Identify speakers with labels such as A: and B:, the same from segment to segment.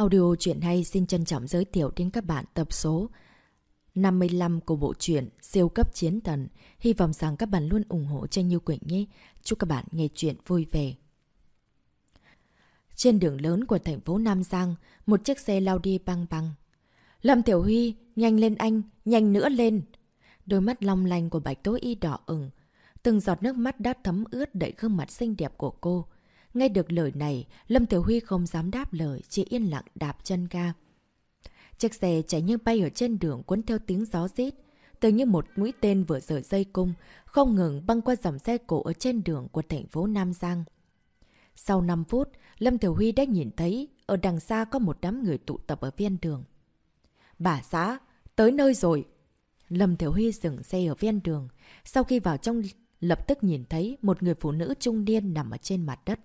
A: Audio truyện hay xin trân trọng giới thiệu đến các bạn tập số 55 của bộ truyện Siêu cấp chiến thần. Hy vọng rằng các bạn luôn ủng hộ cho Như Quỳnh nhé. Chúc các bạn nghe truyện vui vẻ. Trên đường lớn của thành phố Nam Giang, một chiếc xe lao đi băng băng. Lâm Tiểu Huy, nhanh lên anh, nhanh nữa lên. Đôi mắt long lanh của Bạch Tố Y đỏ ửng, từng giọt nước mắt đã thấm ướt đẩy gương mặt xinh đẹp của cô. Nghe được lời này, Lâm Tiểu Huy không dám đáp lời, chỉ yên lặng đạp chân ga. Chiếc xe chạy như bay ở trên đường cuốn theo tiếng gió rít, tự như một mũi tên vừa rời dây cung, không ngừng băng qua dòng xe cổ ở trên đường của thành phố Nam Giang. Sau 5 phút, Lâm Tiểu Huy đã nhìn thấy ở đằng xa có một đám người tụ tập ở ven đường. Bà xã, tới nơi rồi. Lâm Tiểu Huy dừng xe ở ven đường. Sau khi vào trong, lập tức nhìn thấy một người phụ nữ trung niên nằm ở trên mặt đất.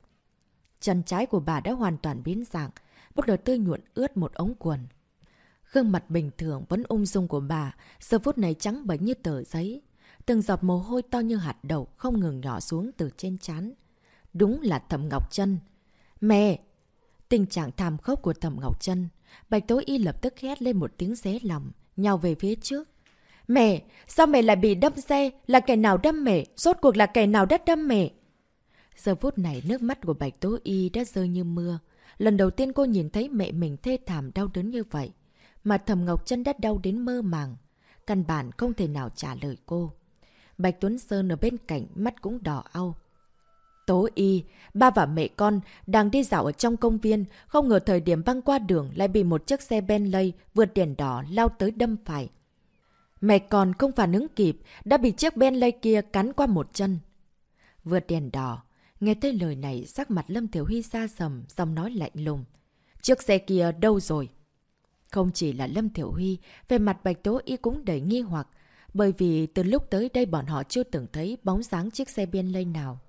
A: Chân trái của bà đã hoàn toàn biến dạng, bút đầu tươi nhuộn ướt một ống quần. Gương mặt bình thường vẫn ung dung của bà, giờ phút này trắng bệch như tờ giấy. Từng giọt mồ hôi to như hạt đậu không ngừng nhỏ xuống từ trên chán. Đúng là Thẩm Ngọc Trân. Mẹ! Tình trạng thảm khốc của Thẩm Ngọc Trân. Bạch tối Y lập tức hét lên một tiếng xé lòng, nhào về phía trước. Mẹ! Sao mẹ lại bị đâm xe? Là kẻ nào đâm mẹ? Rốt cuộc là kẻ nào đất đâm mẹ? Giờ phút này nước mắt của Bạch Tố Y đã rơi như mưa. Lần đầu tiên cô nhìn thấy mẹ mình thê thảm đau đớn như vậy. Mà Thầm Ngọc chân đã đau đến mơ màng. Căn bản không thể nào trả lời cô. Bạch Tuấn Sơn ở bên cạnh mắt cũng đỏ au. Tố y, ba và mẹ con đang đi dạo ở trong công viên, không ngờ thời điểm băng qua đường lại bị một chiếc xe Bentley vượt đèn đỏ lao tới đâm phải. Mẹ con không phản ứng kịp, đã bị chiếc Bentley kia cắn qua một chân. Vượt đèn đỏ, Nghe tới lời này, sắc mặt Lâm Thiểu Huy xa sầm, giọng nói lạnh lùng. Chiếc xe kia đâu rồi? Không chỉ là Lâm Thiểu Huy, về mặt Bạch Tố Y cũng đầy nghi hoặc, bởi vì từ lúc tới đây bọn họ chưa từng thấy bóng dáng chiếc xe biên lây nào.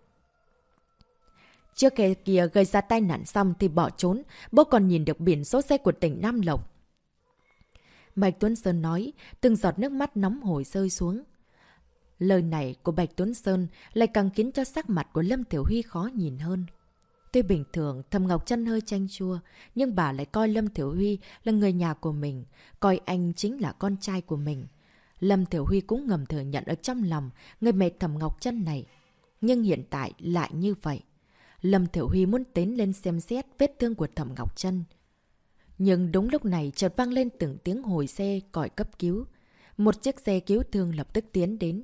A: Chiếc xe kia gây ra tai nạn xong thì bỏ trốn, bố còn nhìn được biển số xe của tỉnh Nam Lộc. Bạch Tuấn Sơn nói, từng giọt nước mắt nóng hổi rơi xuống. Lời này của Bạch Tuấn Sơn lại càng khiến cho sắc mặt của Lâm Tiểu Huy khó nhìn hơn. Tuy bình thường, Thầm Ngọc Trân hơi chanh chua, nhưng bà lại coi Lâm Tiểu Huy là người nhà của mình, coi anh chính là con trai của mình. Lâm Tiểu Huy cũng ngầm thừa nhận ở trong lòng người mẹ Thầm Ngọc Trân này. Nhưng hiện tại lại như vậy. Lâm Tiểu Huy muốn tiến lên xem xét vết thương của Thẩm Ngọc Trân. Nhưng đúng lúc này chợt vang lên từng tiếng hồi xe còi cấp cứu. Một chiếc xe cứu thương lập tức tiến đến.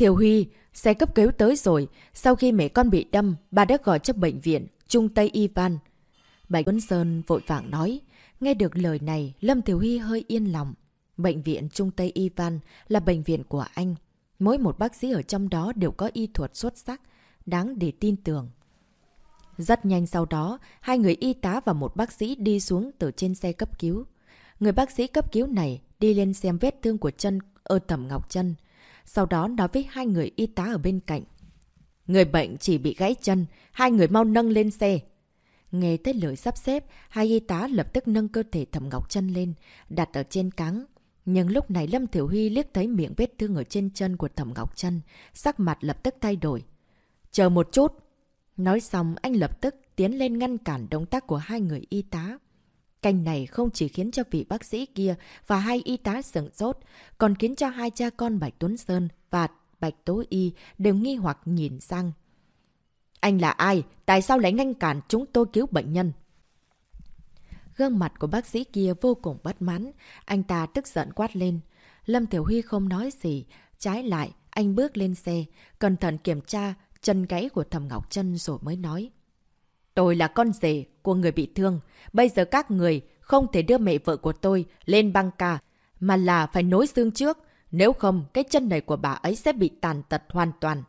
A: Thiều Huy, xe cấp cứu tới rồi. Sau khi mẹ con bị đâm, bà đã gọi cho bệnh viện, Trung Tây Ivan. Bạch Tuấn Sơn vội vàng nói. Nghe được lời này, Lâm Thiều Huy hơi yên lòng. Bệnh viện Trung Tây Ivan là bệnh viện của anh. Mỗi một bác sĩ ở trong đó đều có y thuật xuất sắc, đáng để tin tưởng. Rất nhanh sau đó, hai người y tá và một bác sĩ đi xuống từ trên xe cấp cứu. Người bác sĩ cấp cứu này đi lên xem vết thương của chân ở tẩm ngọc chân sau đó nói với hai người y tá ở bên cạnh. Người bệnh chỉ bị gãy chân, hai người mau nâng lên xe. Nghe tới lời sắp xếp, hai y tá lập tức nâng cơ thể Thẩm Ngọc chân lên, đặt ở trên cáng. Nhưng lúc này Lâm Thiểu Huy liếc thấy miệng vết thương ở trên chân của Thẩm Ngọc chân, sắc mặt lập tức thay đổi. Chờ một chút. Nói xong, anh lập tức tiến lên ngăn cản động tác của hai người y tá. Canh này không chỉ khiến cho vị bác sĩ kia và hai y tá sửng sốt, còn khiến cho hai cha con Bạch Tuấn Sơn và Bạch Tố Y đều nghi hoặc nhìn sang. Anh là ai? Tại sao lại ngăn cản chúng tôi cứu bệnh nhân? Gương mặt của bác sĩ kia vô cùng bất mãn. Anh ta tức giận quát lên. Lâm Tiểu Huy không nói gì. Trái lại, anh bước lên xe, cẩn thận kiểm tra chân gãy của Thầm Ngọc Trân rồi mới nói. Tôi là con rể của người bị thương. Bây giờ các người không thể đưa mẹ vợ của tôi lên băng ca, mà là phải nối xương trước. Nếu không, cái chân này của bà ấy sẽ bị tàn tật hoàn toàn.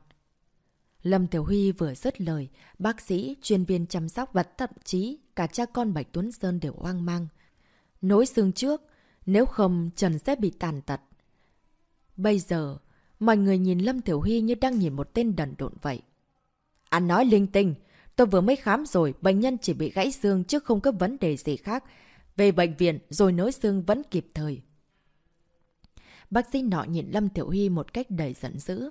A: Lâm Tiểu Huy vừa dứt lời, bác sĩ, chuyên viên chăm sóc và thậm chí cả cha con Bạch Tuấn Sơn đều hoang mang. Nối xương trước, nếu không Trần sẽ bị tàn tật. Bây giờ, mọi người nhìn Lâm Tiểu Huy như đang nhìn một tên đần độn vậy. Anh nói linh tinh, Tôi vừa mới khám rồi, bệnh nhân chỉ bị gãy xương chứ không có vấn đề gì khác. Về bệnh viện rồi nối xương vẫn kịp thời. Bác sĩ nọ nhìn Lâm Tiểu Huy một cách đầy giận dữ.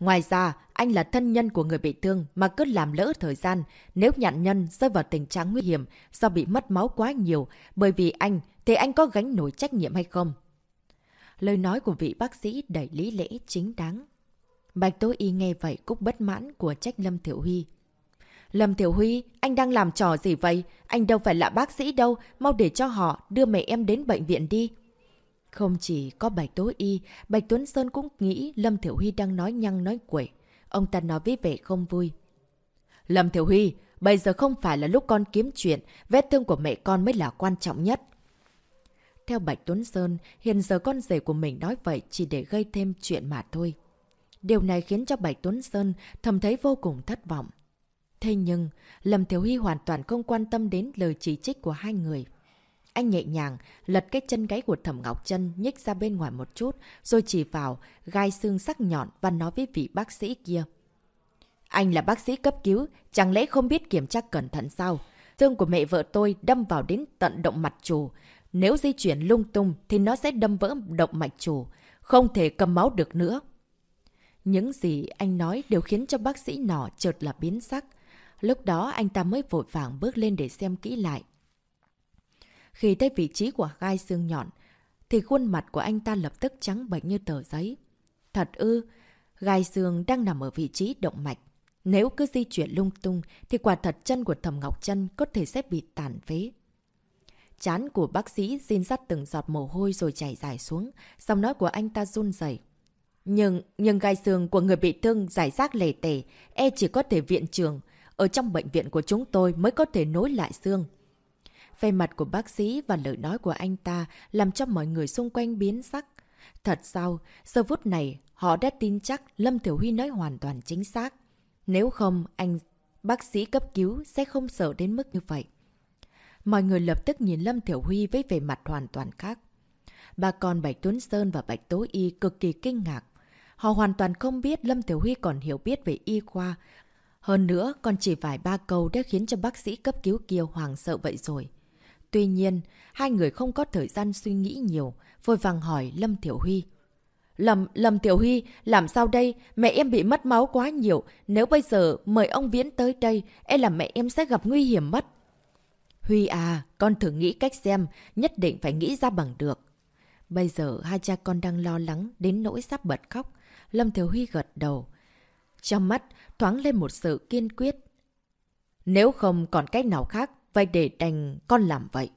A: Ngoài ra, anh là thân nhân của người bị thương mà cứ làm lỡ thời gian. Nếu nạn nhân rơi vào tình trạng nguy hiểm do bị mất máu quá nhiều bởi vì anh, thì anh có gánh nổi trách nhiệm hay không? Lời nói của vị bác sĩ đầy lý lẽ chính đáng. Bạch Tố Y nghe vậy cũng bất mãn của trách Lâm Thiểu Huy. Lâm Thiểu Huy, anh đang làm trò gì vậy? Anh đâu phải là bác sĩ đâu, mau để cho họ đưa mẹ em đến bệnh viện đi. Không chỉ có Bạch Tố Y, Bạch Tuấn Sơn cũng nghĩ Lâm Thiểu Huy đang nói nhăng nói quẩy. Ông ta nói với vẻ không vui. Lâm Thiểu Huy, bây giờ không phải là lúc con kiếm chuyện, vết thương của mẹ con mới là quan trọng nhất. Theo Bạch Tuấn Sơn, hiện giờ con rể của mình nói vậy chỉ để gây thêm chuyện mà thôi. Điều này khiến cho Bạch Tuấn Sơn thầm thấy vô cùng thất vọng. Thế nhưng, Lâm Thiếu Hy hoàn toàn không quan tâm đến lời chỉ trích của hai người. Anh nhẹ nhàng, lật cái chân gáy của Thẩm Ngọc Trân nhích ra bên ngoài một chút, rồi chỉ vào, gai xương sắc nhọn và nói với vị bác sĩ kia. Anh là bác sĩ cấp cứu, chẳng lẽ không biết kiểm tra cẩn thận sao? Xương của mẹ vợ tôi đâm vào đến tận động mạch chủ. Nếu di chuyển lung tung thì nó sẽ đâm vỡ động mạch chủ, không thể cầm máu được nữa. Những gì anh nói đều khiến cho bác sĩ nọ chợt là biến sắc. Lúc đó anh ta mới vội vàng bước lên để xem kỹ lại. Khi tới vị trí của gai xương nhọn, thì khuôn mặt của anh ta lập tức trắng bệch như tờ giấy. Thật ư, gai xương đang nằm ở vị trí động mạch. Nếu cứ di chuyển lung tung thì quả thật chân của Thẩm Ngọc Trân có thể sẽ bị tàn phế. Chán của bác sĩ xin dắt từng giọt mồ hôi rồi chảy dài xuống, giọng nói của anh ta run rẩy. Nhưng, nhưng gai xương của người bị thương giải rác lề tề, e chỉ có thể viện trường. Ở trong bệnh viện của chúng tôi mới có thể nối lại xương. Về mặt của bác sĩ và lời nói của anh ta làm cho mọi người xung quanh biến sắc. Thật sao, giờ phút này họ đã tin chắc Lâm Thiểu Huy nói hoàn toàn chính xác. Nếu không, anh bác sĩ cấp cứu sẽ không sợ đến mức như vậy. Mọi người lập tức nhìn Lâm Thiểu Huy với vẻ mặt hoàn toàn khác. Bà con Bạch Tuấn Sơn và Bạch Tố Y cực kỳ kinh ngạc. Họ hoàn toàn không biết Lâm Tiểu Huy còn hiểu biết về y khoa. Hơn nữa, còn chỉ vài ba câu đã khiến cho bác sĩ cấp cứu kia hoàng sợ vậy rồi. Tuy nhiên, hai người không có thời gian suy nghĩ nhiều, vội vàng hỏi Lâm Tiểu Huy. Lâm, Lâm Tiểu Huy, làm sao đây? Mẹ em bị mất máu quá nhiều. Nếu bây giờ mời ông Viễn tới đây, e là mẹ em sẽ gặp nguy hiểm mất. Huy à, con thử nghĩ cách xem, nhất định phải nghĩ ra bằng được. Bây giờ hai cha con đang lo lắng đến nỗi sắp bật khóc. Lâm Thiếu Huy gật đầu. Trong mắt thoáng lên một sự kiên quyết. Nếu không còn cách nào khác, vậy để đành con làm vậy.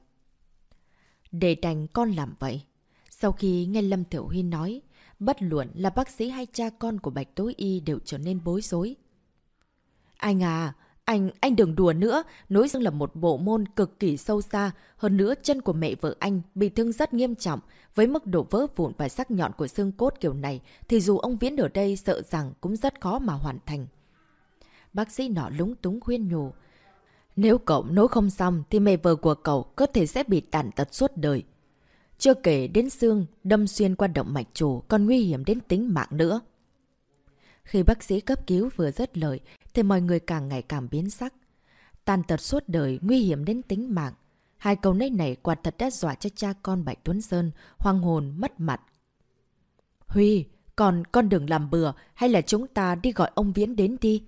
A: Để đành con làm vậy. Sau khi nghe Lâm Tiểu Huy nói, bất luận là bác sĩ hay cha con của Bạch Tối Y đều trở nên bối rối. Anh à, anh, anh đừng đùa nữa, nối xương là một bộ môn cực kỳ sâu xa, hơn nữa chân của mẹ vợ anh bị thương rất nghiêm trọng. Với mức độ vỡ vụn và sắc nhọn của xương cốt kiểu này, thì dù ông Viễn ở đây sợ rằng cũng rất khó mà hoàn thành. Bác sĩ nọ lúng túng khuyên nhủ. Nếu cậu nối không xong thì mẹ vợ của cậu có thể sẽ bị tàn tật suốt đời. Chưa kể đến xương, đâm xuyên qua động mạch chủ còn nguy hiểm đến tính mạng nữa. Khi bác sĩ cấp cứu vừa dứt lời, thì mọi người càng ngày càng biến sắc. Tàn tật suốt đời, nguy hiểm đến tính mạng. Hai câu nấy này quả thật đã dọa cho cha con Bạch Tuấn Sơn, hoang hồn, mất mặt. Huy, còn con đừng làm bừa, hay là chúng ta đi gọi ông Viễn đến đi.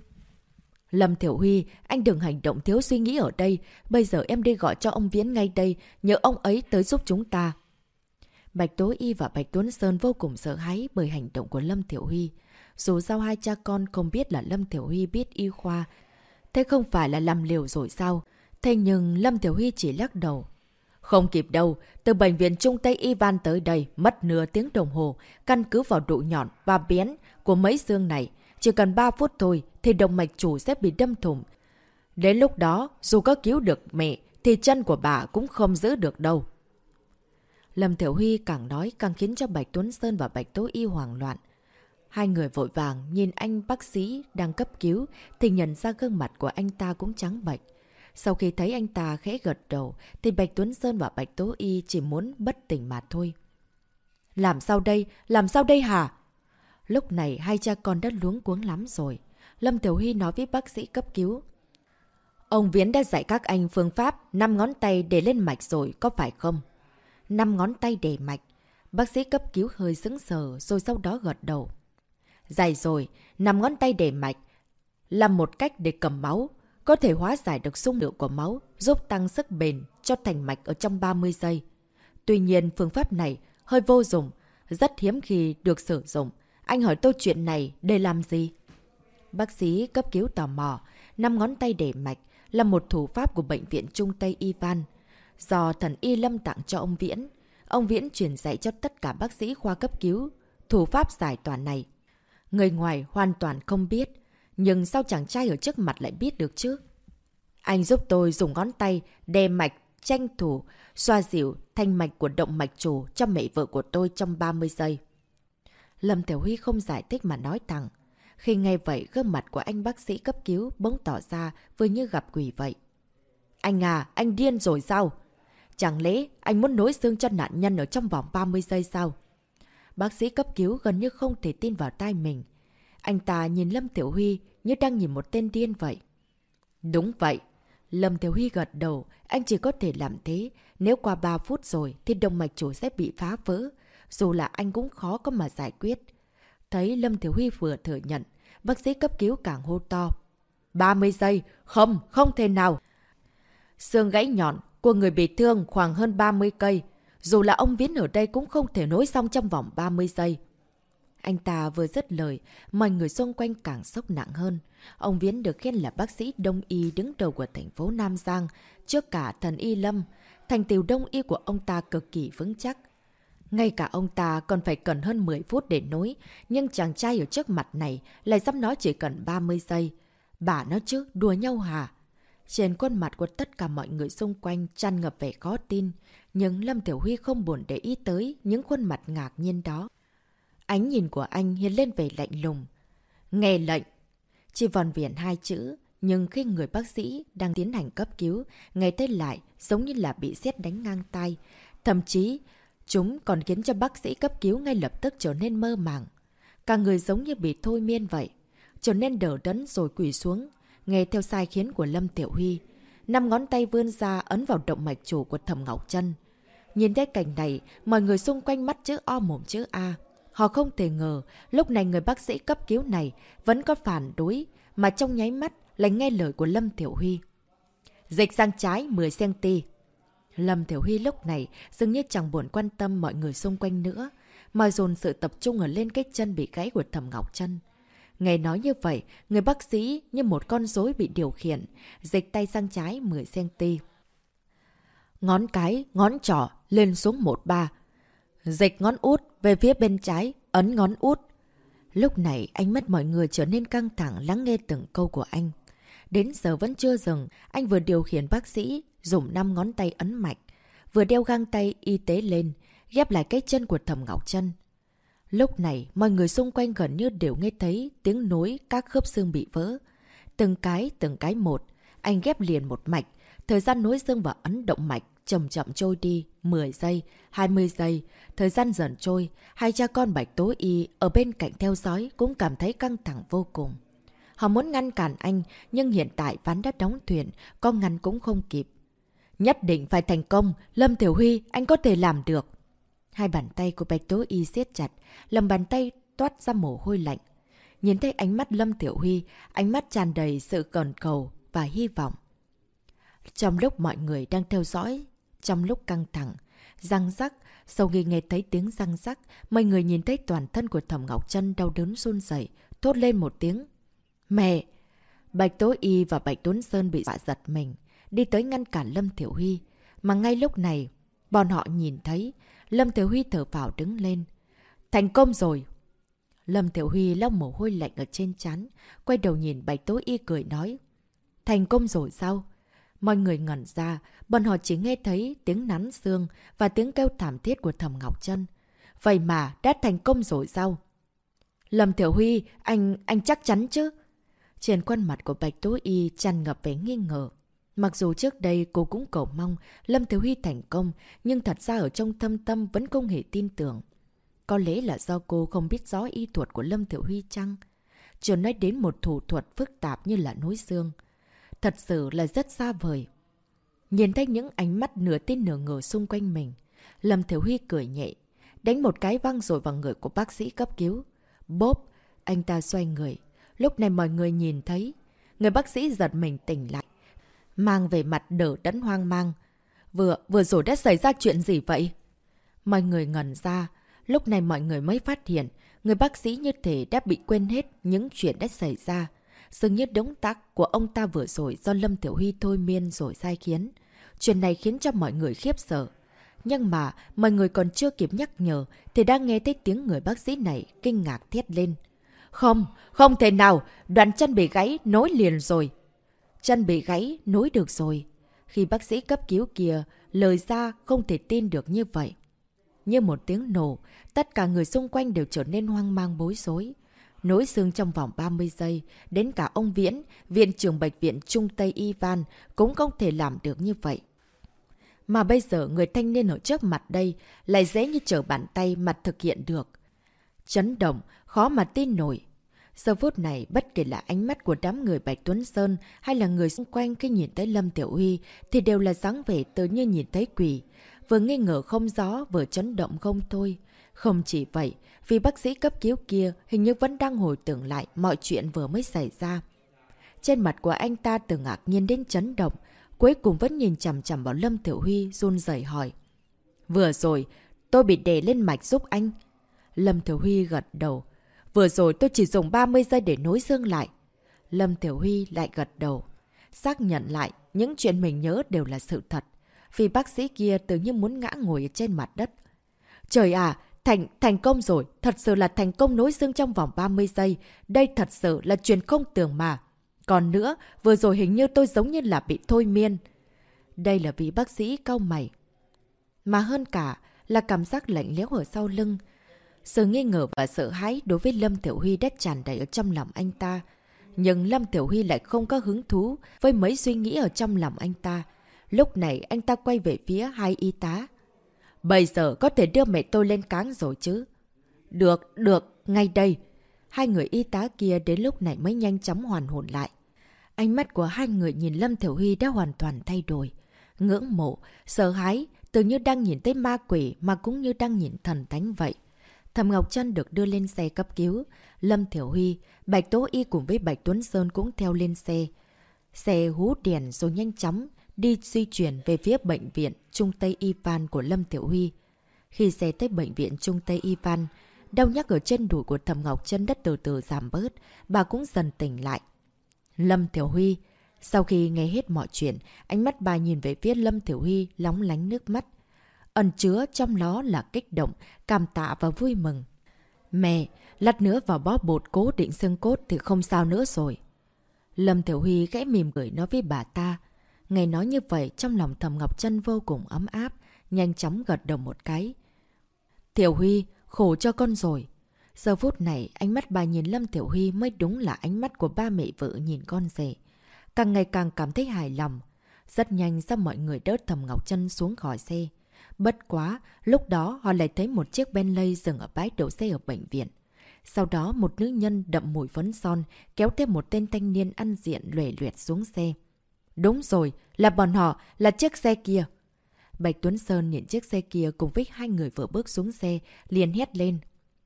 A: Lâm Thiểu Huy, anh đừng hành động thiếu suy nghĩ ở đây. Bây giờ em đi gọi cho ông Viễn ngay đây, nhớ ông ấy tới giúp chúng ta. Bạch Tố Y và Bạch Tuấn Sơn vô cùng sợ hãi bởi hành động của Lâm Thiểu Huy. Dù sao hai cha con không biết là Lâm Tiểu Huy biết y khoa, thế không phải là làm liều rồi sao? Thế nhưng Lâm Tiểu Huy chỉ lắc đầu. Không kịp đâu, từ bệnh viện Trung Tây Ivan tới đây mất nửa tiếng đồng hồ, căn cứ vào độ nhọn và bén của mấy xương này. Chỉ cần 3 phút thôi thì động mạch chủ sẽ bị đâm thủng. Đến lúc đó, dù có cứu được mẹ, thì chân của bà cũng không giữ được đâu. Lâm Tiểu Huy càng nói càng khiến cho Bạch Tuấn Sơn và Bạch Tố Y hoảng loạn. Hai người vội vàng nhìn anh bác sĩ đang cấp cứu thì nhận ra gương mặt của anh ta cũng trắng bệch. Sau khi thấy anh ta khẽ gật đầu thì Bạch Tuấn Sơn và Bạch Tố Y chỉ muốn bất tỉnh mà thôi. Làm sao đây? Làm sao đây hả? Lúc này hai cha con đã luống cuống lắm rồi. Lâm Tiểu Huy nói với bác sĩ cấp cứu. Ông Viễn đã dạy các anh phương pháp 5 ngón tay để lên mạch rồi, có phải không? 5 ngón tay để mạch. Bác sĩ cấp cứu hơi sững sờ rồi sau đó gật đầu. Dài rồi, nằm ngón tay để mạch, là một cách để cầm máu, có thể hóa giải được xung lượng của máu, giúp tăng sức bền cho thành mạch ở trong 30 giây. Tuy nhiên, phương pháp này hơi vô dụng, rất hiếm khi được sử dụng. Anh hỏi tôi chuyện này để làm gì? Bác sĩ cấp cứu tò mò, năm ngón tay để mạch là một thủ pháp của Bệnh viện Trung Tây Ivan, do thần Y Lâm tặng cho ông Viễn. Ông Viễn truyền dạy cho tất cả bác sĩ khoa cấp cứu thủ pháp giải tỏa này. Người ngoài hoàn toàn không biết, nhưng sao chàng trai ở trước mặt lại biết được chứ? Anh giúp tôi dùng ngón tay đè mạch tranh thủ xoa dịu thanh mạch của động mạch chủ cho mẹ vợ của tôi trong 30 giây. Lâm Tiểu Huy không giải thích mà nói thẳng. Khi nghe vậy, gương mặt của anh bác sĩ cấp cứu bỗng tỏ ra vừa như gặp quỷ vậy. Anh à, anh điên rồi sao? Chẳng lẽ anh muốn nối xương cho nạn nhân ở trong vòng 30 giây sao? Bác sĩ cấp cứu gần như không thể tin vào tai mình. Anh ta nhìn Lâm Tiểu Huy như đang nhìn một tên điên vậy. Đúng vậy. Lâm Tiểu Huy gật đầu, anh chỉ có thể làm thế. Nếu qua 3 phút rồi thì động mạch chủ sẽ bị phá vỡ. Dù là anh cũng khó có mà giải quyết. Thấy Lâm Tiểu Huy vừa thừa nhận, bác sĩ cấp cứu càng hô to. 30 giây, không, không thể nào. Xương gãy nhọn của người bị thương khoảng hơn 30 cây. Dù là ông Viễn ở đây cũng không thể nối xong trong vòng 30 giây. Anh ta vừa dứt lời, mọi người xung quanh càng sốc nặng hơn. Ông Viễn được khen là bác sĩ đông y đứng đầu của thành phố Nam Giang, trước cả thần y Lâm. Thành tiều đông y của ông ta cực kỳ vững chắc. Ngay cả ông ta còn phải cần hơn 10 phút để nối, nhưng chàng trai ở trước mặt này lại dám nói chỉ cần 30 giây. Bà nói chứ, đùa nhau hả? Trên khuôn mặt của tất cả mọi người xung quanh tràn ngập vẻ khó tin, nhưng Lâm Tiểu Huy không buồn để ý tới những khuôn mặt ngạc nhiên đó. Ánh nhìn của anh hiện lên về lạnh lùng. Nghe lệnh! Chỉ vòn viền hai chữ, nhưng khi người bác sĩ đang tiến hành cấp cứu, nghe tới lại giống như là bị xét đánh ngang tay. Thậm chí, chúng còn khiến cho bác sĩ cấp cứu ngay lập tức trở nên mơ màng. Cả người giống như bị thôi miên vậy, trở nên đỡ đẫn rồi quỳ xuống, nghe theo sai khiến của Lâm Tiểu Huy. Năm ngón tay vươn ra ấn vào động mạch chủ của Thẩm Ngọc Trân. Nhìn thấy cảnh này, mọi người xung quanh mắt chữ O mồm chữ A. Họ không thể ngờ, lúc này người bác sĩ cấp cứu này vẫn có phản đối, mà trong nháy mắt lại nghe lời của Lâm Tiểu Huy. Dịch sang trái 10cm. Lâm Tiểu Huy lúc này dường như chẳng buồn quan tâm mọi người xung quanh nữa, mà dồn sự tập trung ở lên cái chân bị gãy của Thẩm Ngọc Trân. Nghe nói như vậy, người bác sĩ như một con rối bị điều khiển, dịch tay sang trái 10cm. Ngón cái, ngón trỏ lên xuống 13. Dịch ngón út về phía bên trái, ấn ngón út. Lúc này ánh mắt mọi người trở nên căng thẳng lắng nghe từng câu của anh. Đến giờ vẫn chưa dừng, anh vừa điều khiển bác sĩ dùng 5 ngón tay ấn mạch, vừa đeo găng tay y tế lên, ghép lại cái chân của Thẩm Ngọc Trân. Lúc này, mọi người xung quanh gần như đều nghe thấy tiếng nối các khớp xương bị vỡ. Từng cái, từng cái một, anh ghép liền một mạch, thời gian nối xương và ấn động mạch chậm chậm trôi đi, 10 giây, 20 giây, thời gian dần trôi, hai cha con Bạch Tố Y ở bên cạnh theo dõi cũng cảm thấy căng thẳng vô cùng. Họ muốn ngăn cản anh, nhưng hiện tại ván đã đóng thuyền, con ngăn cũng không kịp. Nhất định phải thành công, Lâm Tiểu Huy, anh có thể làm được. Hai bàn tay của Bạch Tố Y siết chặt, lầm bàn tay toát ra mồ hôi lạnh. Nhìn thấy ánh mắt Lâm Tiểu Huy, ánh mắt tràn đầy sự cẩn cầu và hy vọng. Trong lúc mọi người đang theo dõi, trong lúc căng thẳng, răng rắc, sau khi nghe thấy tiếng răng rắc, mọi người nhìn thấy toàn thân của Thẩm Ngọc Trân đau đớn run rẩy, thốt lên một tiếng. Mẹ! Bạch Tố Y và Bạch Tuấn Sơn bị dọa giật mình, đi tới ngăn cản Lâm Thiểu Huy. Mà ngay lúc này, bọn họ nhìn thấy, Lâm Tiểu Huy thở vào đứng lên. Thành công rồi! Lâm Tiểu Huy lau mồ hôi lạnh ở trên chán, quay đầu nhìn Bạch Tố Y cười nói. Thành công rồi sao? Mọi người ngẩn ra, bọn họ chỉ nghe thấy tiếng nắn xương và tiếng kêu thảm thiết của Thẩm Ngọc Trân. Vậy mà, đã thành công rồi sao? Lâm Tiểu Huy, anh, anh chắc chắn chứ? Trên khuôn mặt của Bạch Tố Y tràn ngập vẻ nghi ngờ. Mặc dù trước đây cô cũng cầu mong Lâm Thiếu Huy thành công, nhưng thật ra ở trong thâm tâm vẫn không hề tin tưởng. Có lẽ là do cô không biết rõ y thuật của Lâm Thiểu Huy chăng? Chưa nói đến một thủ thuật phức tạp như là núi xương. Thật sự là rất xa vời. Nhìn thấy những ánh mắt nửa tin nửa ngờ xung quanh mình, Lâm Thiểu Huy cười nhẹ, đánh một cái văng rồi vào người của bác sĩ cấp cứu. Bốp, anh ta xoay người. Lúc này mọi người nhìn thấy. Người bác sĩ giật mình tỉnh lại. Mang về mặt đỡ đẫn hoang mang. Vừa, vừa rồi đã xảy ra chuyện gì vậy? Mọi người ngẩn ra. Lúc này mọi người mới phát hiện. Người bác sĩ như thể đã bị quên hết những chuyện đã xảy ra. Dường như đống tác của ông ta vừa rồi do Lâm Tiểu Huy thôi miên rồi sai khiến. Chuyện này khiến cho mọi người khiếp sợ. Nhưng mà, mọi người còn chưa kịp nhắc nhở, thì đang nghe thấy tiếng người bác sĩ này kinh ngạc thiết lên. Không, không thể nào, đoạn chân bị gãy, nối liền rồi. Chân bị gãy, nối được rồi. Khi bác sĩ cấp cứu kia, lời ra không thể tin được như vậy. Như một tiếng nổ, tất cả người xung quanh đều trở nên hoang mang bối rối. Nối xương trong vòng 30 giây, đến cả ông Viễn, viện trưởng bệnh viện Trung Tây Ivan cũng không thể làm được như vậy. Mà bây giờ người thanh niên ở trước mặt đây lại dễ như trở bàn tay mà thực hiện được. Chấn động, khó mà tin nổi. Giờ phút này, bất kể là ánh mắt của đám người Bạch Tuấn Sơn hay là người xung quanh khi nhìn thấy Lâm Tiểu Huy thì đều là dáng vẻ tự như nhìn thấy quỷ. Vừa nghi ngờ không rõ, vừa chấn động không thôi. Không chỉ vậy, vì bác sĩ cấp cứu kia hình như vẫn đang hồi tưởng lại mọi chuyện vừa mới xảy ra. Trên mặt của anh ta từ ngạc nhiên đến chấn động, cuối cùng vẫn nhìn chằm chằm vào Lâm Tiểu Huy run rẩy hỏi. Vừa rồi, tôi bị đè lên mạch giúp anh. Lâm Tiểu Huy gật đầu. Vừa rồi tôi chỉ dùng 30 giây để nối xương lại. Lâm Tiểu Huy lại gật đầu. Xác nhận lại, những chuyện mình nhớ đều là sự thật. Vì bác sĩ kia tự nhiên muốn ngã ngồi trên mặt đất. Trời à, thành, thành công rồi. Thật sự là thành công nối xương trong vòng 30 giây. Đây thật sự là chuyện không tưởng mà. Còn nữa, vừa rồi hình như tôi giống như là bị thôi miên. Đây là vị bác sĩ cao mày. Mà hơn cả là cảm giác lạnh lẽo ở sau lưng. Sự nghi ngờ và sợ hãi đối với Lâm Tiểu Huy đã tràn đầy ở trong lòng anh ta. Nhưng Lâm Tiểu Huy lại không có hứng thú với mấy suy nghĩ ở trong lòng anh ta. Lúc này anh ta quay về phía hai y tá. Bây giờ có thể đưa mẹ tôi lên cáng rồi chứ? Được, được, ngay đây. Hai người y tá kia đến lúc này mới nhanh chóng hoàn hồn lại. Ánh mắt của hai người nhìn Lâm Thiểu Huy đã hoàn toàn thay đổi. Ngưỡng mộ, sợ hãi, tưởng như đang nhìn thấy ma quỷ mà cũng như đang nhìn thần thánh vậy. Thầm Ngọc Trân được đưa lên xe cấp cứu. Lâm Thiểu Huy, Bạch Tố Y cùng với Bạch Tuấn Sơn cũng theo lên xe. Xe hú đèn rồi nhanh chóng đi di chuyển về phía bệnh viện Trung Tây Y Phan của Lâm Thiểu Huy. Khi xe tới bệnh viện Trung Tây Y Phan, đau nhắc ở chân đùi của Thầm Ngọc Trân đất từ từ giảm bớt, bà cũng dần tỉnh lại. Lâm Thiểu Huy. Sau khi nghe hết mọi chuyện, ánh mắt bà nhìn về phía Lâm Thiểu Huy lóng lánh nước mắt. Ẩn chứa trong đó là kích động, cảm tạ và vui mừng. Mẹ, lát nữa vào bó bột cố định xương cốt thì không sao nữa rồi. Lâm Tiểu Huy gãy mỉm cười nói với bà ta. Nghe nói như vậy trong lòng thầm Ngọc chân vô cùng ấm áp, nhanh chóng gật đầu một cái. Tiểu Huy, khổ cho con rồi. Giờ phút này, ánh mắt bà nhìn Lâm Tiểu Huy mới đúng là ánh mắt của ba mẹ vợ nhìn con rể. Càng ngày càng cảm thấy hài lòng. Rất nhanh ra mọi người đỡ thầm Ngọc chân xuống khỏi xe. Bất quá, lúc đó họ lại thấy một chiếc Bentley dừng ở bãi đậu xe ở bệnh viện. Sau đó một nữ nhân đậm mùi phấn son kéo thêm một tên thanh niên ăn diện lệ luyệt xuống xe. Đúng rồi, là bọn họ, là chiếc xe kia. Bạch Tuấn Sơn nhìn chiếc xe kia cùng với hai người vừa bước xuống xe, liền hét lên.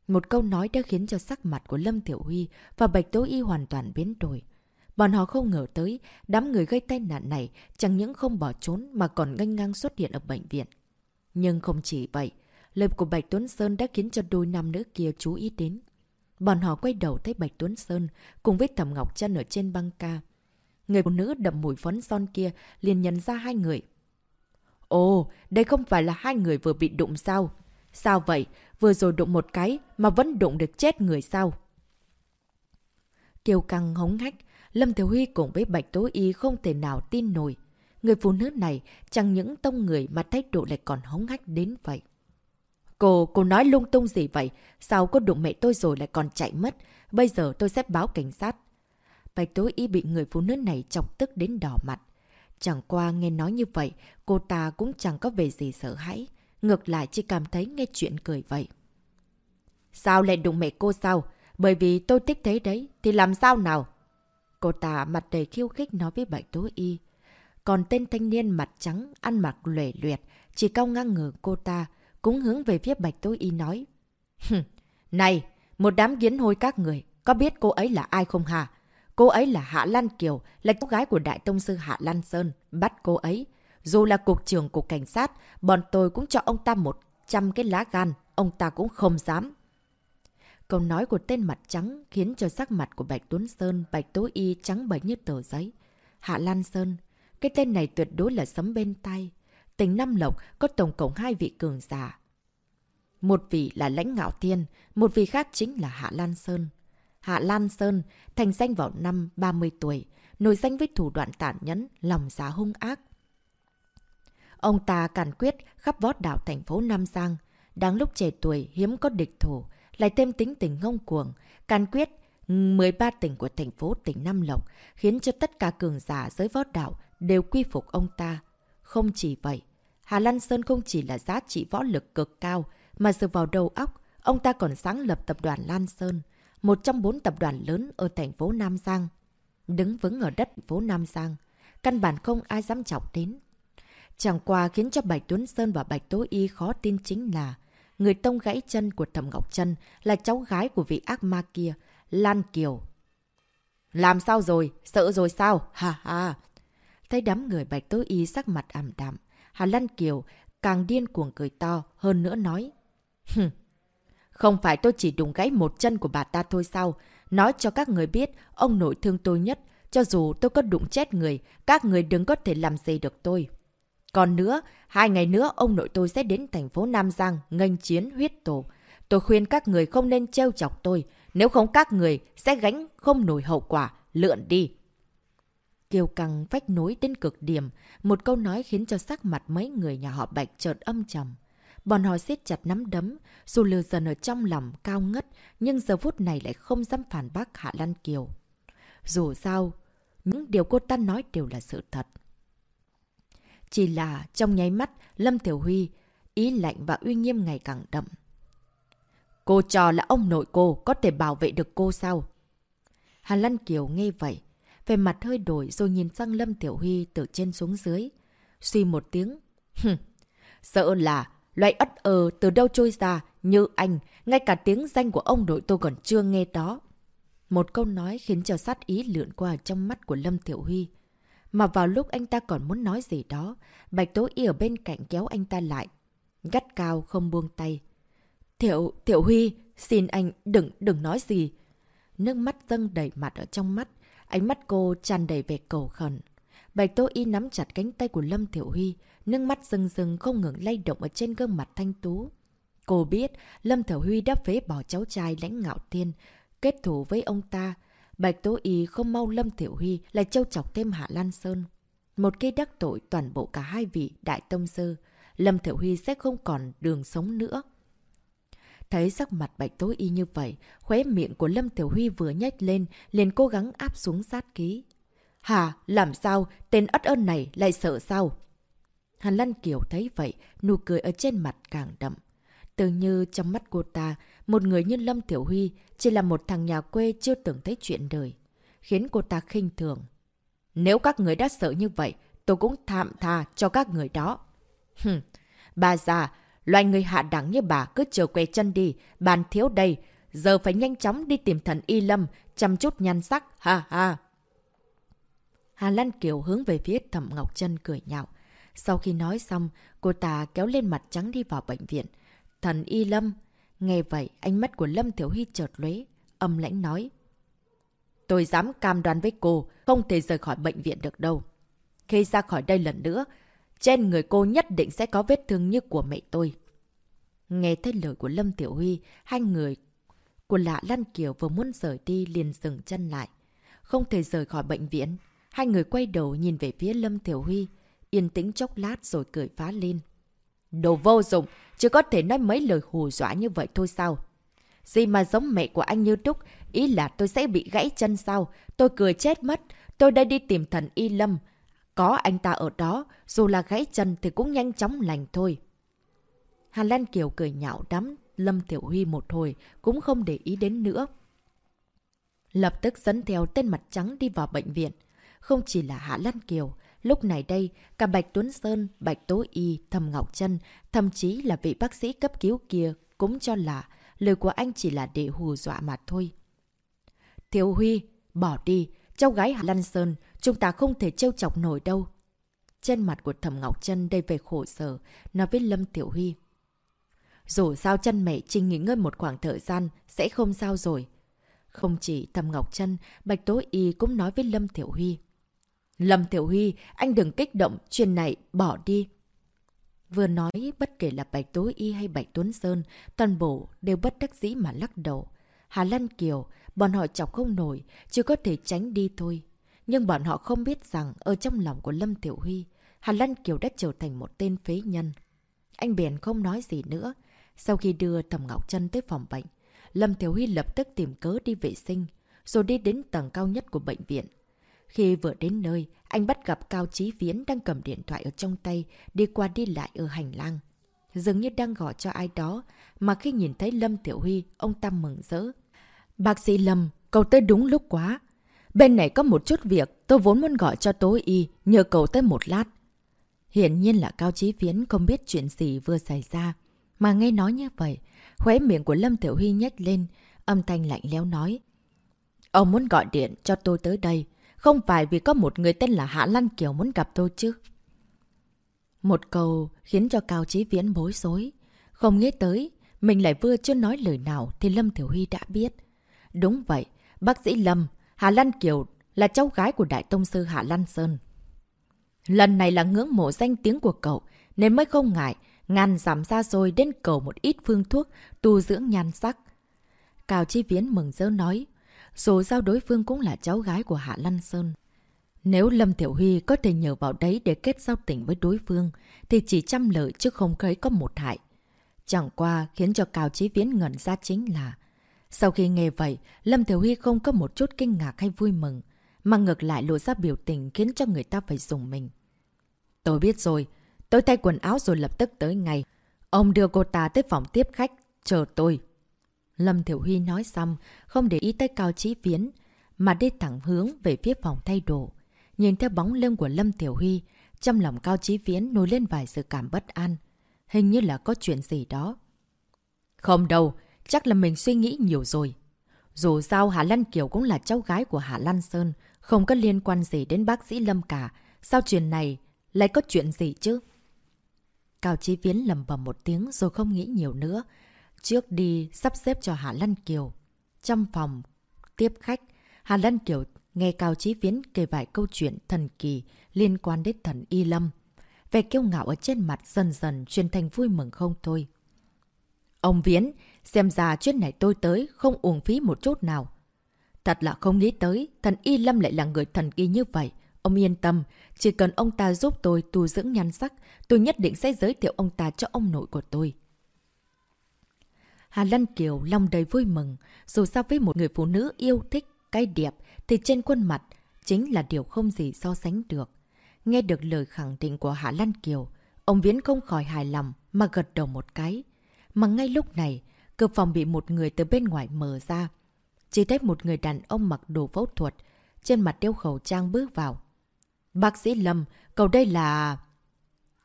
A: Một câu nói đã khiến cho sắc mặt của Lâm Tiểu Huy và Bạch Tố Y hoàn toàn biến đổi. Bọn họ không ngờ tới, đám người gây tai nạn này chẳng những không bỏ trốn mà còn nganh ngang xuất hiện ở bệnh viện. Nhưng không chỉ vậy, lời của Bạch Tuấn Sơn đã khiến cho đôi nam nữ kia chú ý đến. Bọn họ quay đầu thấy Bạch Tuấn Sơn cùng với Thẩm Ngọc Trân ở trên băng ca. Người phụ nữ đậm mùi phấn son kia liền nhận ra hai người. Ồ, đây không phải là hai người vừa bị đụng sao? Sao vậy? Vừa rồi đụng một cái mà vẫn đụng được chết người sao? Kiều căng hống hách, Lâm Thiếu Huy cùng với Bạch Tố Y không thể nào tin nổi. Người phụ nữ này chẳng những tông người mà thái độ lại còn hống hách đến vậy. Cô, cô nói lung tung gì vậy? Sao cô đụng mẹ tôi rồi lại còn chạy mất? Bây giờ tôi sẽ báo cảnh sát. Bạch tối Y bị người phụ nữ này chọc tức đến đỏ mặt. Chẳng qua nghe nói như vậy, cô ta cũng chẳng có về gì sợ hãi. Ngược lại chỉ cảm thấy nghe chuyện cười vậy. Sao lại đụng mẹ cô sao? Bởi vì tôi thích thế đấy, thì làm sao nào? Cô ta mặt đầy khiêu khích nói với Bạch tối Y. Còn tên thanh niên mặt trắng, ăn mặc lệ luyệt, chỉ cao ngang ngửa cô ta, cũng hướng về phía Bạch Tố Y nói. Này, một đám kiến hôi các người, có biết cô ấy là ai không hả? Cô ấy là Hạ Lan Kiều, là cô gái của Đại Tông Sư Hạ Lan Sơn. Bắt cô ấy. Dù là cục trưởng cục cảnh sát, bọn tôi cũng cho ông ta 100 cái lá gan. Ông ta cũng không dám. Câu nói của tên mặt trắng khiến cho sắc mặt của Bạch Tuấn Sơn, Bạch Tố Y trắng bệch như tờ giấy. Hạ Lan Sơn, cái tên này tuyệt đối là sấm bên tay. Tỉnh Nam Lộc có tổng cộng hai vị cường giả. Một vị là Lãnh Ngạo Thiên, một vị khác chính là Hạ Lan Sơn. Hạ Lan Sơn thành danh vào năm 30 tuổi, nổi danh với thủ đoạn tàn nhẫn, lòng giá hung ác. Ông ta càn quyết khắp vót đảo thành phố Nam Giang. Đáng lúc trẻ tuổi hiếm có địch thủ, lại thêm tính tình ngông cuồng, càn quyết 13 tỉnh của thành phố tỉnh Nam Lộc, khiến cho tất cả cường giả giới vót đảo đều quy phục ông ta. Không chỉ vậy, Hà Lan Sơn không chỉ là giá trị võ lực cực cao, mà dựa vào đầu óc, ông ta còn sáng lập tập đoàn Lan Sơn, một trong bốn tập đoàn lớn ở thành phố Nam Giang. Đứng vững ở đất phố Nam Giang, căn bản không ai dám chọc đến. Chẳng qua khiến cho Bạch Tuấn Sơn và Bạch Tố Y khó tin chính là người tông gãy chân của Thẩm Ngọc Trân là cháu gái của vị ác ma kia, Lan Kiều. Làm sao rồi? Sợ rồi sao? Ha ha! Thấy đám người Bạch Tố Y sắc mặt ảm đạm, Hà Lan Kiều càng điên cuồng cười to, hơn nữa nói. Không phải tôi chỉ đụng gãy một chân của bà ta thôi sao? Nói cho các người biết, ông nội thương tôi nhất. Cho dù tôi có đụng chết người, các người đừng có thể làm gì được tôi. Còn nữa, hai ngày nữa ông nội tôi sẽ đến thành phố Nam Giang nghênh chiến huyết tổ. Tôi khuyên các người không nên trêu chọc tôi, nếu không các người sẽ gánh không nổi hậu quả, lượn đi. Kiều căng vách nối đến cực điểm, một câu nói khiến cho sắc mặt mấy người nhà họ Bạch chợt âm trầm. Bọn họ siết chặt nắm đấm, dù lừa dần ở trong lòng cao ngất, nhưng giờ phút này lại không dám phản bác Hạ Lan Kiều. Dù sao, những điều cô ta nói đều là sự thật. Chỉ là trong nháy mắt, Lâm Tiểu Huy, ý lạnh và uy nghiêm ngày càng đậm. Cô cho là ông nội cô có thể bảo vệ được cô sao? Hà Lan Kiều nghe vậy, về mặt hơi đổi rồi nhìn sang Lâm Tiểu Huy từ trên xuống dưới. Suy một tiếng. Hừm, sợ là loại ất ờ từ đâu trôi ra như anh, ngay cả tiếng danh của ông nội tôi còn chưa nghe đó. Một câu nói khiến cho sát ý lượn qua trong mắt của Lâm Tiểu Huy. Mà vào lúc anh ta còn muốn nói gì đó, Bạch Tố Y ở bên cạnh kéo anh ta lại. Gắt cao không buông tay. Tiểu, Tiểu Huy, xin anh đừng, đừng nói gì. Nước mắt dâng đầy mặt ở trong mắt, ánh mắt cô tràn đầy vẻ cầu khẩn. Bạch Tố Y nắm chặt cánh tay của Lâm Thiểu Huy, nước mắt rừng rừng không ngừng lay động ở trên gương mặt thanh tú. Cô biết Lâm Thiểu Huy đã phế bỏ cháu trai lãnh ngạo tiên, kết thủ với ông ta. Bạch Tố Y không mau Lâm Thiểu Huy lại trâu chọc thêm Hạ Lan Sơn. Một cây đắc tội toàn bộ cả hai vị đại tông sư. Lâm Thiểu Huy sẽ không còn đường sống nữa. Thấy sắc mặt Bạch tối Y như vậy, khóe miệng của Lâm Tiểu Huy vừa nhếch lên, liền cố gắng áp xuống sát ký. Hà, làm sao? Tên ất ơn này lại sợ sao? Hàn Lan Kiều thấy vậy, nụ cười ở trên mặt càng đậm. Tự như trong mắt cô ta, một người như Lâm Tiểu Huy chỉ là một thằng nhà quê chưa từng thấy chuyện đời, khiến cô ta khinh thường. Nếu các người đã sợ như vậy, tôi cũng thạm tha cho các người đó. Hừm, bà già, loài người hạ đẳng như bà cứ chờ quê chân đi, bàn thiếu đây, giờ phải nhanh chóng đi tìm thần Y Lâm, chăm chút nhan sắc, ha ha. Hà Lan Kiều hướng về phía Thẩm Ngọc Trân cười nhạo. Sau khi nói xong, cô ta kéo lên mặt trắng đi vào bệnh viện. Thần Y Lâm. Nghe vậy, ánh mắt của Lâm Thiếu Hy chợt lóe, âm lãnh nói. Tôi dám cam đoan với cô, không thể rời khỏi bệnh viện được đâu. Khi ra khỏi đây lần nữa, trên người cô nhất định sẽ có vết thương như của mẹ tôi. Nghe thấy lời của Lâm Tiểu Huy, hai người của lạ Lan Kiều vừa muốn rời đi liền dừng chân lại. Không thể rời khỏi bệnh viện. Hai người quay đầu nhìn về phía Lâm Tiểu Huy, yên tĩnh chốc lát rồi cười phá lên. Đồ vô dụng, chứ có thể nói mấy lời hù dọa như vậy thôi sao? Gì mà giống mẹ của anh như Trúc, ý là tôi sẽ bị gãy chân sao? Tôi cười chết mất, tôi đã đi tìm thần Y Lâm. Có anh ta ở đó, dù là gãy chân thì cũng nhanh chóng lành thôi. Hà Lan Kiều cười nhạo đắm Lâm Tiểu Huy một hồi, cũng không để ý đến nữa. Lập tức dẫn theo tên mặt trắng đi vào bệnh viện. Không chỉ là Hạ Lan Kiều, lúc này đây, cả Bạch Tuấn Sơn, Bạch Tố Y, Thầm Ngọc Trân, thậm chí là vị bác sĩ cấp cứu kia cũng cho là lời của anh chỉ là để hù dọa mà thôi. Thiếu Huy, bỏ đi. Cháu gái Hạ Lan Sơn, chúng ta không thể trêu chọc nổi đâu. Trên mặt của Thẩm Ngọc Trân đầy về khổ sở, nói với Lâm Tiểu Huy. Dù sao chân mẹ chỉ nghỉ ngơi một khoảng thời gian, sẽ không sao rồi. Không chỉ Thẩm Ngọc Trân, Bạch Tố Y cũng nói với Lâm Tiểu Huy. Lâm Tiểu Huy, anh đừng kích động, chuyện này, bỏ đi. Vừa nói, bất kể là Bạch Tố Y hay Bạch Tuấn Sơn, toàn bộ đều bất đắc dĩ mà lắc đầu. Hà Lan Kiều, bọn họ chọc không nổi, chỉ có thể tránh đi thôi. Nhưng bọn họ không biết rằng ở trong lòng của Lâm Tiểu Huy, Hà Lan Kiều đã trở thành một tên phế nhân. Anh biển không nói gì nữa. Sau khi đưa Thẩm Ngọc Trân tới phòng bệnh, Lâm Tiểu Huy lập tức tìm cớ đi vệ sinh, rồi đi đến tầng cao nhất của bệnh viện. Khi vừa đến nơi, anh bắt gặp Cao Chí Viễn đang cầm điện thoại ở trong tay, đi qua đi lại ở hành lang. Dường như đang gọi cho ai đó, mà khi nhìn thấy Lâm Tiểu Huy, ông ta mừng rỡ. Bác sĩ Lâm, cậu tới đúng lúc quá. Bên này có một chút việc, tôi vốn muốn gọi cho tối y, nhờ cậu tới một lát. Hiển nhiên là Cao Chí Viễn không biết chuyện gì vừa xảy ra. Mà nghe nói như vậy, khóe miệng của Lâm Tiểu Huy nhếch lên, âm thanh lạnh lẽo nói. Ông muốn gọi điện cho tôi tới đây, không phải vì có một người tên là Hạ Lan Kiều muốn gặp tôi chứ. Một câu khiến cho Cao Chí Viễn bối rối. Không nghĩ tới, mình lại vừa chưa nói lời nào thì Lâm Tiểu Huy đã biết. Đúng vậy, bác sĩ Lâm, Hà Lan Kiều là cháu gái của Đại Tông Sư Hạ Lan Sơn. Lần này là ngưỡng mộ danh tiếng của cậu, nên mới không ngại, ngàn giảm ra rồi đến cầu một ít phương thuốc, tu dưỡng nhan sắc. Cao Chi Viễn mừng rỡ nói, dù sao đối phương cũng là cháu gái của Hạ Lan Sơn. Nếu Lâm Tiểu Huy có thể nhờ vào đấy để kết giao tình với đối phương, thì chỉ trăm lợi chứ không thấy có một hại. Chẳng qua khiến cho Cao Chí Viễn ngẩn ra chính là, sau khi nghe vậy, Lâm Tiểu Huy không có một chút kinh ngạc hay vui mừng, mà ngược lại lộ ra biểu tình khiến cho người ta phải dùng mình. Tôi biết rồi, tôi thay quần áo rồi lập tức tới ngay. Ông đưa cô ta tới phòng tiếp khách, chờ tôi. Lâm Thiểu Huy nói xong, không để ý tới Cao Chí Viễn, mà đi thẳng hướng về phía phòng thay đồ. Nhìn theo bóng lưng của Lâm Tiểu Huy, trong lòng Cao Chí Viễn nổi lên vài sự cảm bất an. Hình như là có chuyện gì đó. Không đâu, chắc là mình suy nghĩ nhiều rồi. Dù sao Hà Lan Kiều cũng là cháu gái của Hà Lan Sơn, không có liên quan gì đến bác sĩ Lâm cả. Sao chuyện này lại có chuyện gì chứ? Cao Chí Viễn lầm bầm một tiếng rồi không nghĩ nhiều nữa. Trước đi sắp xếp cho Hà Lan Kiều. Trong phòng tiếp khách, Hà Lan Kiều nghe Cao Chí Viễn kể vài câu chuyện thần kỳ liên quan đến thần Y Lâm. Vẻ kiêu ngạo ở trên mặt dần dần truyền thành vui mừng không thôi. Ông Viễn, xem ra chuyện này tôi tới không uổng phí một chút nào. Thật là không nghĩ tới, thần Y Lâm lại là người thần kỳ như vậy. Ông yên tâm, chỉ cần ông ta giúp tôi tu dưỡng nhan sắc, tôi nhất định sẽ giới thiệu ông ta cho ông nội của tôi. Hà Lân Kiều lòng đầy vui mừng, dù sao với một người phụ nữ yêu thích, cái đẹp, thì trên khuôn mặt chính là điều không gì so sánh được. Nghe được lời khẳng định của Hạ Lan Kiều, ông Viễn không khỏi hài lòng mà gật đầu một cái. Mà ngay lúc này, cửa phòng bị một người từ bên ngoài mở ra. Chỉ thấy một người đàn ông mặc đồ phẫu thuật, trên mặt đeo khẩu trang bước vào. Bác sĩ Lâm, cậu đây là...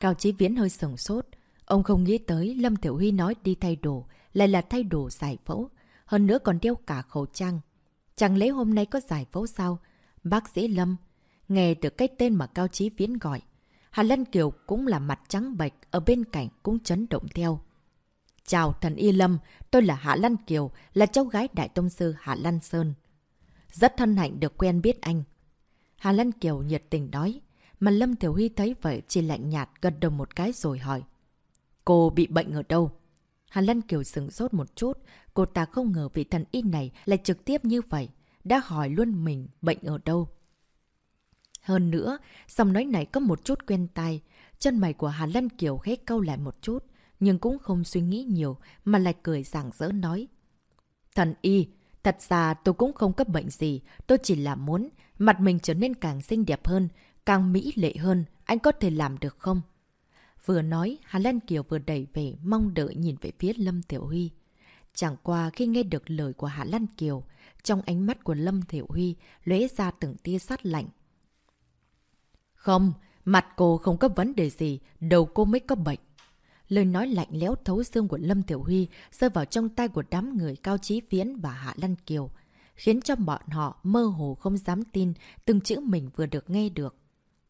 A: Cao Chí Viễn hơi sừng sốt. Ông không nghĩ tới Lâm Tiểu Huy nói đi thay đồ, lại là thay đồ giải phẫu. Hơn nữa còn đeo cả khẩu trang. Chẳng lẽ hôm nay có giải phẫu sao? Bác sĩ Lâm, nghe được cái tên mà Cao Chí Viễn gọi. Hà Lân Kiều cũng là mặt trắng bệch, ở bên cạnh cũng chấn động theo. Chào thần Y Lâm, tôi là Hạ Lan Kiều, là cháu gái Đại Tông Sư Hạ Lan Sơn. Rất thân hạnh được quen biết anh. Hà Lan Kiều nhiệt tình nói, mà Lâm Thiểu Huy thấy vậy chỉ lạnh nhạt gật đầu một cái rồi hỏi. Cô bị bệnh ở đâu? Hà Lan Kiều sừng sốt một chút, cô ta không ngờ vị thần y này lại trực tiếp như vậy, đã hỏi luôn mình bệnh ở đâu. Hơn nữa, dòng nói này có một chút quen tai, chân mày của Hà Lan Kiều khẽ câu lại một chút, nhưng cũng không suy nghĩ nhiều mà lại cười rạng rỡ nói. Thần y, thật ra tôi cũng không cấp bệnh gì, tôi chỉ là muốn mặt mình trở nên càng xinh đẹp hơn, càng mỹ lệ hơn, anh có thể làm được không? Vừa nói, Hà Lan Kiều vừa đẩy về, mong đợi nhìn về phía Lâm Tiểu Huy. Chẳng qua khi nghe được lời của Hạ Lan Kiều, trong ánh mắt của Lâm Tiểu Huy lóe ra từng tia sát lạnh. Không, mặt cô không có vấn đề gì, đầu cô mới có bệnh. Lời nói lạnh lẽo thấu xương của Lâm Tiểu Huy rơi vào trong tay của đám người Cao Chí Viễn và Hạ Lan Kiều, khiến cho bọn họ mơ hồ không dám tin từng chữ mình vừa được nghe được.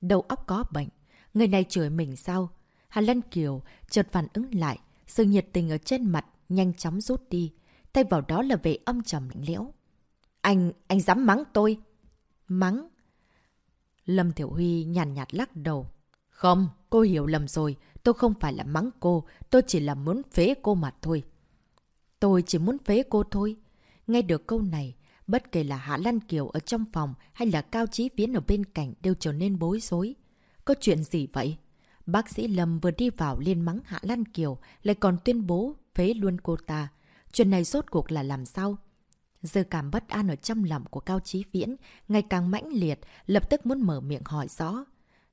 A: Đầu óc có bệnh. Người này chửi mình sao? Hạ Lân Kiều chợt phản ứng lại, sự nhiệt tình ở trên mặt nhanh chóng rút đi. Thay vào đó là về âm trầm lạnh lẽo. Anh, anh dám mắng tôi. Mắng? Lâm Tiểu Huy nhàn nhạt, nhạt lắc đầu. Không, cô hiểu lầm rồi. Tôi không phải là mắng cô, tôi chỉ là muốn phế cô mà thôi. Tôi chỉ muốn phế cô thôi. Nghe được câu này, bất kể là Hạ Lan Kiều ở trong phòng hay là Cao Chí Viễn ở bên cạnh đều trở nên bối rối. Có chuyện gì vậy? Bác sĩ Lâm vừa đi vào liên mắng Hạ Lan Kiều, lại còn tuyên bố phế luôn cô ta. Chuyện này rốt cuộc là làm sao? Giờ cảm bất an ở trong lòng của Cao Chí Viễn, ngày càng mãnh liệt, lập tức muốn mở miệng hỏi rõ.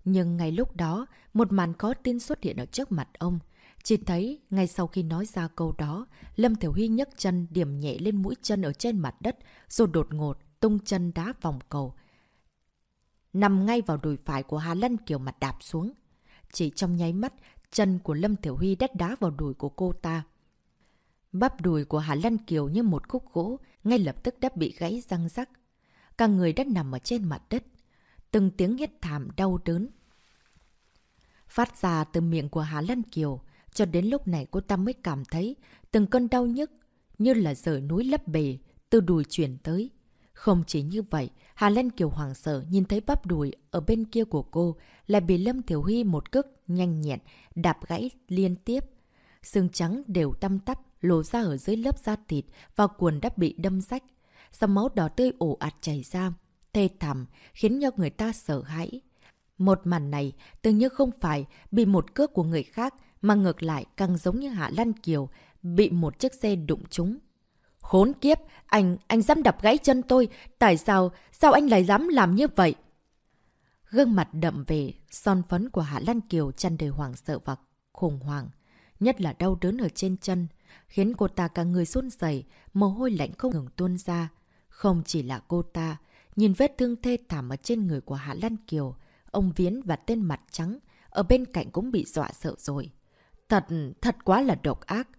A: Nhưng ngay lúc đó, một màn có tin xuất hiện ở trước mặt ông. Chỉ thấy, ngay sau khi nói ra câu đó, Lâm Thiểu Huy nhấc chân điểm nhẹ lên mũi chân ở trên mặt đất, rồi đột ngột, tung chân đá vòng cầu. Nằm ngay vào đùi phải của Hà Lân Kiều mặt đạp xuống. Chỉ trong nháy mắt, chân của Lâm Thiểu Huy đắt đá vào đùi của cô ta. Bắp đùi của Hà Lân Kiều như một khúc gỗ, ngay lập tức đã bị gãy răng rắc. Cả người đã nằm ở trên mặt đất. Từng tiếng hét thảm đau đớn. Phát ra từ miệng của Hà Lân Kiều, cho đến lúc này cô ta mới cảm thấy từng cơn đau nhức như là rời núi lấp bề từ đùi chuyển tới. Không chỉ như vậy, Hà Lân Kiều hoàng sợ nhìn thấy bắp đùi ở bên kia của cô lại bị Lâm Thiểu Huy một cước nhanh nhẹn đạp gãy liên tiếp. Xương trắng đều tăm tắp lộ ra ở dưới lớp da thịt và quần đã bị đâm rách. Dòng máu đỏ tươi ổ ạt chảy ra, thê thảm, khiến cho người ta sợ hãi. Một màn này tưởng như không phải bị một cước của người khác mà ngược lại càng giống như Hạ Lan Kiều bị một chiếc xe đụng trúng. Khốn kiếp, anh, anh dám đập gãy chân tôi, tại sao, sao anh lại dám làm như vậy? Gương mặt đậm về, son phấn của Hạ Lan Kiều chăn đầy hoảng sợ và khủng hoảng, nhất là đau đớn ở trên chân, khiến cô ta cả người run rẩy, mồ hôi lạnh không ngừng tuôn ra. Không chỉ là cô ta, nhìn vết thương thê thảm ở trên người của Hạ Lan Kiều, ông Viễn và tên mặt trắng ở bên cạnh cũng bị dọa sợ rồi. Thật, thật quá là độc ác.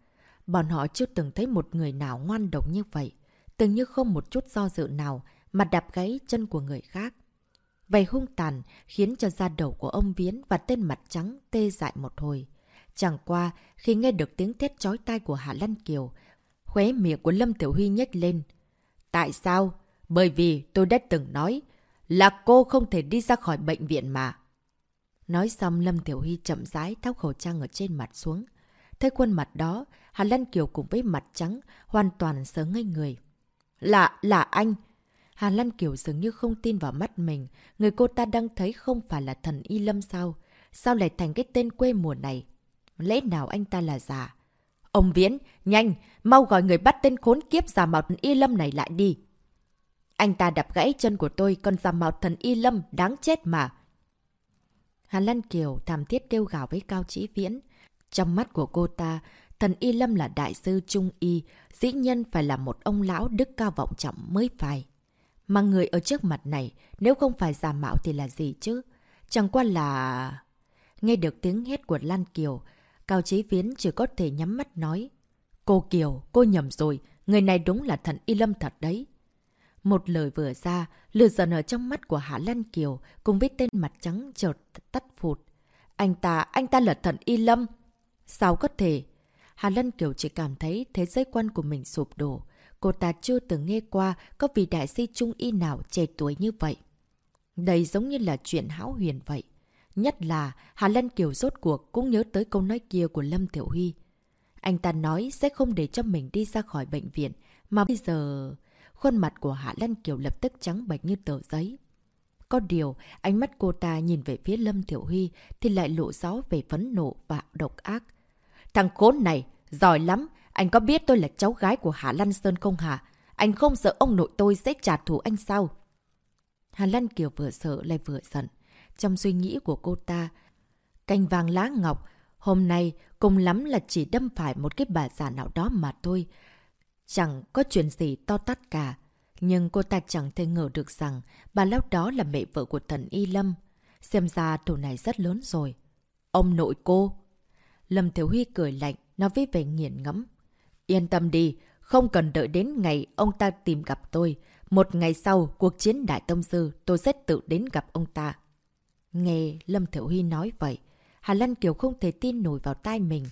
A: Bọn họ chưa từng thấy một người nào ngoan độc như vậy. Từng như không một chút do dự nào mà đạp gáy chân của người khác. Vậy hung tàn khiến cho da đầu của ông Viễn và tên mặt trắng tê dại một hồi. Chẳng qua, khi nghe được tiếng thét chói tai của Hạ Lân Kiều, khóe miệng của Lâm Tiểu Huy nhếch lên. Tại sao? Bởi vì tôi đã từng nói là cô không thể đi ra khỏi bệnh viện mà. Nói xong Lâm Tiểu Huy chậm rãi tháo khẩu trang ở trên mặt xuống. Thấy khuôn mặt đó, Hà Lan Kiều cùng với mặt trắng, hoàn toàn sớ ngây người. Là, là anh! Hà Lan Kiều dường như không tin vào mắt mình. Người cô ta đang thấy không phải là thần Y Lâm sao? Sao lại thành cái tên quê mùa này? Lẽ nào anh ta là giả? Ông Viễn, nhanh, mau gọi người bắt tên khốn kiếp giả mạo thần Y Lâm này lại đi. Anh ta đập gãy chân của tôi, còn giả mạo thần Y Lâm đáng chết mà. Hà Lan Kiều thảm thiết kêu gào với Cao Chỉ Viễn. Trong mắt của cô ta, thần Y Lâm là đại sư Trung Y, dĩ nhân phải là một ông lão đức cao vọng trọng mới phải. Mà người ở trước mặt này, nếu không phải giả mạo thì là gì chứ? Chẳng qua là... Nghe được tiếng hét của Lan Kiều, Cao Chí Viễn chỉ có thể nhắm mắt nói. Cô Kiều, cô nhầm rồi, người này đúng là thần Y Lâm thật đấy. Một lời vừa ra, lửa giận ở trong mắt của Hạ Lan Kiều cùng với tên mặt trắng chợt tắt phụt. Anh ta, anh ta là thần Y Lâm. Sao có thể? Hà Lân Kiều chỉ cảm thấy thế giới quan của mình sụp đổ. Cô ta chưa từng nghe qua có vị đại sĩ trung y nào trẻ tuổi như vậy. Đây giống như là chuyện hão huyền vậy. Nhất là Hà Lân Kiều rốt cuộc cũng nhớ tới câu nói kia của Lâm Tiểu Huy. Anh ta nói sẽ không để cho mình đi ra khỏi bệnh viện, mà bây giờ... Khuôn mặt của Hạ Lân Kiều lập tức trắng bệch như tờ giấy. Có điều, ánh mắt cô ta nhìn về phía Lâm Thiểu Huy thì lại lộ rõ về phấn nộ và độc ác. Thằng khốn này, giỏi lắm, anh có biết tôi là cháu gái của Hạ Lan Sơn không hả? Anh không sợ ông nội tôi sẽ trả thù anh sao? Hà Lan Kiều vừa sợ lại vừa giận. Trong suy nghĩ của cô ta, cành vàng lá ngọc, hôm nay cùng lắm là chỉ đâm phải một cái bà già nào đó mà thôi. Chẳng có chuyện gì to tát cả. Nhưng cô ta chẳng thể ngờ được rằng bà lão đó là mẹ vợ của thần Y Lâm. Xem ra thủ này rất lớn rồi. Ông nội cô. Lâm Thiếu Huy cười lạnh, nói với vẻ nghiền ngẫm. Yên tâm đi, không cần đợi đến ngày ông ta tìm gặp tôi. Một ngày sau, cuộc chiến Đại Tông Sư, tôi sẽ tự đến gặp ông ta. Nghe Lâm Thiểu Huy nói vậy, Hà Lan Kiều không thể tin nổi vào tai mình.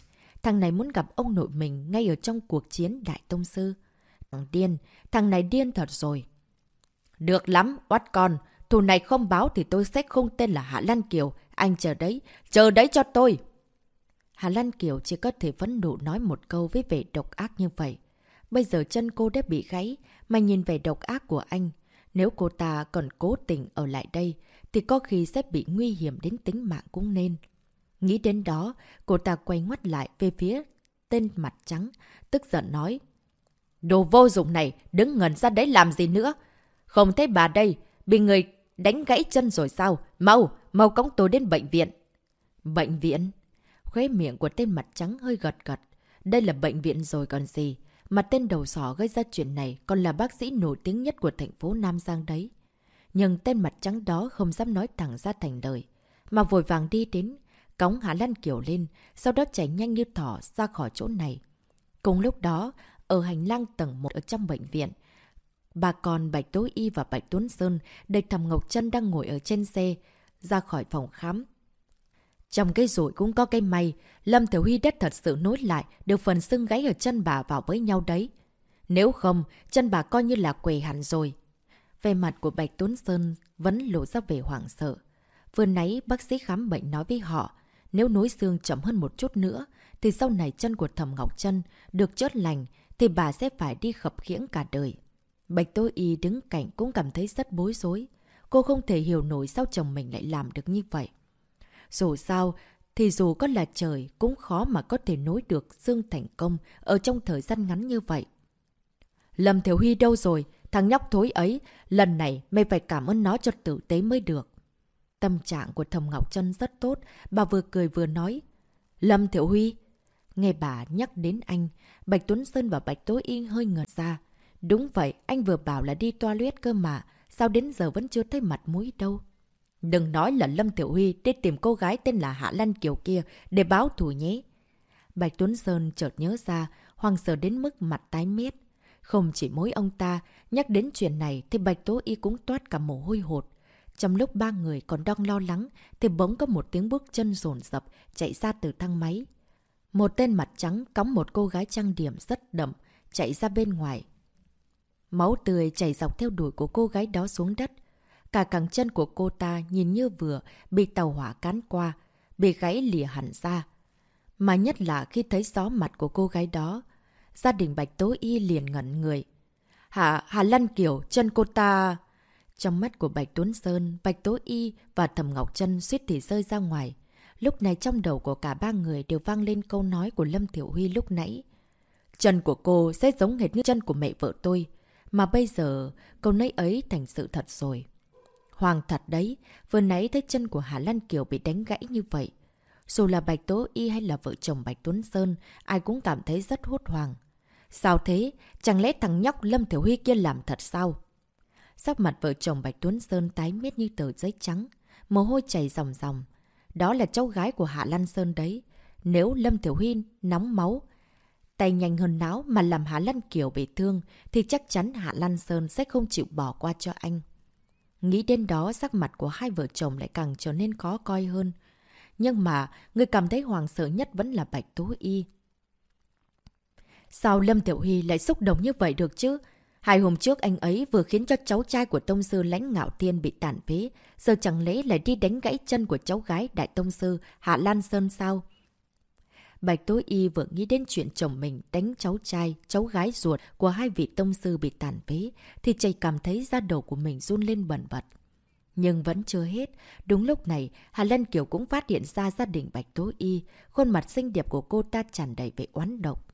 A: Thằng này muốn gặp ông nội mình ngay ở trong cuộc chiến Đại Tông Sư. Thằng điên, thằng này điên thật rồi. Được lắm, oát con. Thù này không báo thì tôi sẽ không tên là Hạ Lan Kiều. Anh chờ đấy, chờ đấy cho tôi. Hà Lan Kiều chỉ có thể phấn nộ nói một câu với vẻ độc ác như vậy. Bây giờ chân cô đã bị gãy, mà nhìn vẻ độc ác của anh. Nếu cô ta còn cố tình ở lại đây, thì có khi sẽ bị nguy hiểm đến tính mạng cũng nên. Nghĩ đến đó, cô ta quay ngoắt lại về phía tên mặt trắng, tức giận nói. Đồ vô dụng này, đứng ngẩn ra đấy làm gì nữa? Không thấy bà đây, bị người đánh gãy chân rồi sao? Mau, mau cõng tôi đến bệnh viện. Bệnh viện? Khóe miệng của tên mặt trắng hơi gật gật. Đây là bệnh viện rồi còn gì. Mà tên đầu sỏ gây ra chuyện này còn là bác sĩ nổi tiếng nhất của thành phố Nam Giang đấy. Nhưng tên mặt trắng đó không dám nói thẳng ra thành đời. Mà vội vàng đi đến, cống Hạ Lan Kiều lên, sau đó chạy nhanh như thỏ ra khỏi chỗ này. Cùng lúc đó, ở hành lang tầng 1 ở trong bệnh viện, bà con Bạch Tố Y và Bạch Tuấn Sơn đầy thầm Ngọc Trân đang ngồi ở trên xe, ra khỏi phòng khám. Trong cái rủi cũng có cái may, Lâm Thiểu Huy đất thật sự nối lại được phần xương gáy ở chân bà vào với nhau đấy. Nếu không, chân bà coi như là quề hẳn rồi. Về mặt của Bạch Tuấn Sơn vẫn lộ ra vẻ hoảng sợ. Vừa nãy bác sĩ khám bệnh nói với họ, nếu nối xương chậm hơn một chút nữa, thì sau này chân của Thẩm Ngọc Trân được chớt lành, thì bà sẽ phải đi khập khiễng cả đời. Bạch Tô Y đứng cạnh cũng cảm thấy rất bối rối. Cô không thể hiểu nổi sao chồng mình lại làm được như vậy. Dù sao, thì dù có là trời cũng khó mà có thể nối được xương thành công ở trong thời gian ngắn như vậy. Lâm Thiểu Huy đâu rồi? Thằng nhóc thối ấy, lần này mày phải cảm ơn nó cho tử tế mới được. Tâm trạng của Thầm Ngọc Trân rất tốt, bà vừa cười vừa nói. Lâm Thiểu Huy. Nghe bà nhắc đến anh, Bạch Tuấn Sơn và Bạch tối Yên hơi ngợt ra. Đúng vậy, anh vừa bảo là đi toilet cơ mà, sao đến giờ vẫn chưa thấy mặt mũi đâu. Đừng nói là Lâm Tiểu Huy đi tìm cô gái tên là Hạ Lan Kiều kia để báo thù nhé. Bạch Tuấn Sơn chợt nhớ ra, hoàng sợ đến mức mặt tái mét. Không chỉ mỗi ông ta, nhắc đến chuyện này thì Bạch Tố Y cũng toát cả mồ hôi hột. Trong lúc ba người còn đang lo lắng thì bỗng có một tiếng bước chân rồn rập chạy ra từ thang máy. Một tên mặt trắng cõng một cô gái trang điểm rất đậm chạy ra bên ngoài. Máu tươi chảy dọc theo đuổi của cô gái đó xuống đất. Cả cẳng chân của cô ta nhìn như vừa bị tàu hỏa cán qua, bị gãy lìa hẳn ra. Mà nhất là khi thấy gió mặt của cô gái đó, gia đình Bạch Tố Y liền ngẩn người. Hà, Hà Lan Kiều, chân cô ta... Trong mắt của Bạch Tuấn Sơn, Bạch Tố Y và Thẩm Ngọc Trân suýt thì rơi ra ngoài. Lúc này trong đầu của cả ba người đều vang lên câu nói của Lâm Thiểu Huy lúc nãy. Chân của cô sẽ giống hệt như chân của mẹ vợ tôi. Mà bây giờ, câu nấy ấy thành sự thật rồi. Hoàng thật đấy, vừa nãy thấy chân của Hà Lan Kiều bị đánh gãy như vậy. Dù là Bạch Tố Y hay là vợ chồng Bạch Tuấn Sơn, ai cũng cảm thấy rất hốt hoàng. Sao thế? Chẳng lẽ thằng nhóc Lâm Thiểu Huy kia làm thật sao? Sắc mặt vợ chồng Bạch Tuấn Sơn tái miết như tờ giấy trắng, mồ hôi chảy ròng ròng. Đó là cháu gái của Hạ Lan Sơn đấy. Nếu Lâm Thiểu Huy nóng máu, tay nhanh hơn não mà làm Hạ Lan Kiều bị thương, thì chắc chắn Hạ Lan Sơn sẽ không chịu bỏ qua cho anh. Nghĩ đến đó sắc mặt của hai vợ chồng lại càng trở nên khó coi hơn. Nhưng mà, người cảm thấy hoàng sợ nhất vẫn là Bạch tú Y. Sao Lâm Tiểu Huy lại xúc động như vậy được chứ? Hai hôm trước anh ấy vừa khiến cho cháu trai của Tông Sư lãnh ngạo tiên bị tàn phế, giờ chẳng lẽ lại đi đánh gãy chân của cháu gái Đại Tông Sư Hạ Lan Sơn sao? Bạch Tố Y vừa nghĩ đến chuyện chồng mình đánh cháu trai, cháu gái ruột của hai vị tông sư bị tàn phế, thì chảy cảm thấy da đầu của mình run lên bẩn bật. Nhưng vẫn chưa hết. Đúng lúc này, Hà Lân Kiều cũng phát hiện ra gia đình Bạch Tố Y, khuôn mặt xinh đẹp của cô ta tràn đầy vẻ oán độc.